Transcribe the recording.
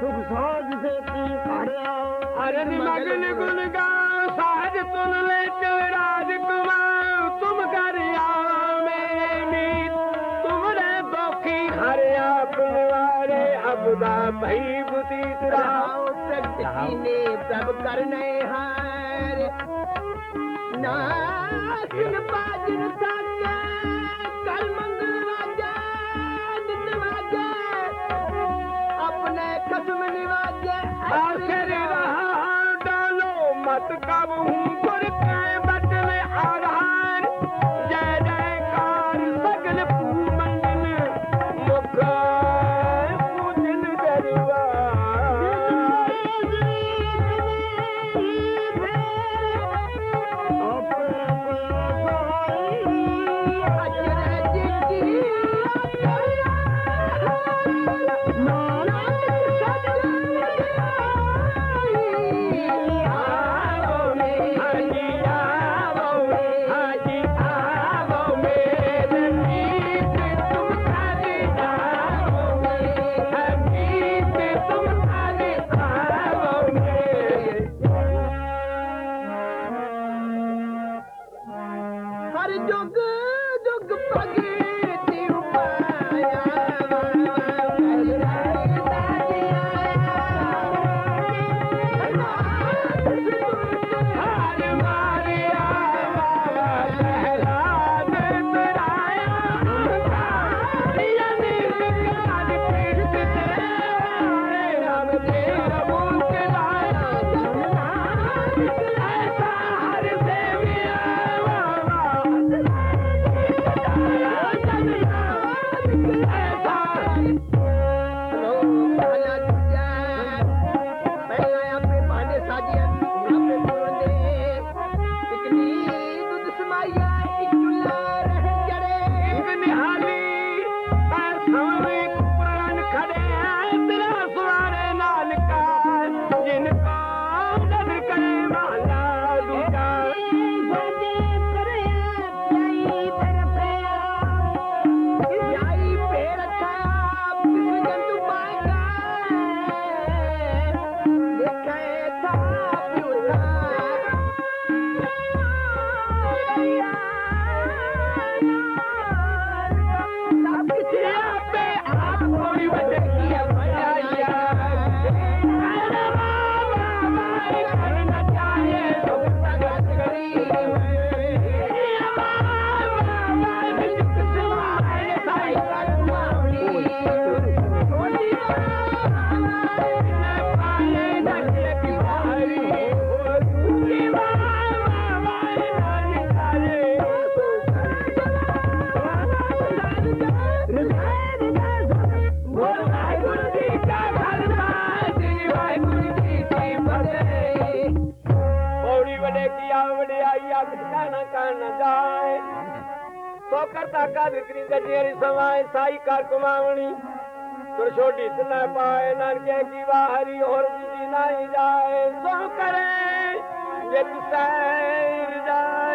ਸੁਖ ਸਾਜ ਦੇ ਕੀ ਖੜਿਆ ਅਰਨ ਮਗਨ ਗੁਣ ਗਾ ਸਾਜ ਤੁਨ ਲੈ ਚਲ ਰਾਜ ਕੁਮਾਰ ਤੁਮ ਕਰ ਆਵੇਂ ਮੀਤ ਤੁਮਰੇ ਬੋਖੀ ਹਰਿਆ ਪੁਨਵਾਰੇ ਅਬਦਾ ਭਈ ਬੁਤੀ ਤਰਾਉ ਸਖਤੀ ਨੇ ਪ੍ਰਭ ਕਰਨੇ ਹਾਰ। ਨਾਸਨ ਪਾਜਨ ਸਾਕੇ ਕਲ ਮੰਗਲ ਵਾਜਾ ਨਿਤ ਵਾਜਾ। डो मत कब ਸਾਡੇ ਕੀ ਆਵੜਿਆਈ ਆਖਿਆ ਨਾ ਕਰਨ ਜਾਏ। ਸੋ ਕਰਤਾ ਕਾ ਵਿਕਰੀ ਗੱਡੀਰੀ ਸਮਾਏ, ਸਾਈ ਕਰ ਕਮਾਵਣੀ ਤੁਰ ਛੋਡੀ ਤਨਾ ਪਾਏ, ਨਾਨਕੇ ਕੀ ਵਾਹਰੀ, ਹੋਰ ਵੀ ਨਹੀਂ ਜਾਏ। ਸੋ ਕਰੇ ਜੇ ਤਸੈਰ ਜਾਏ।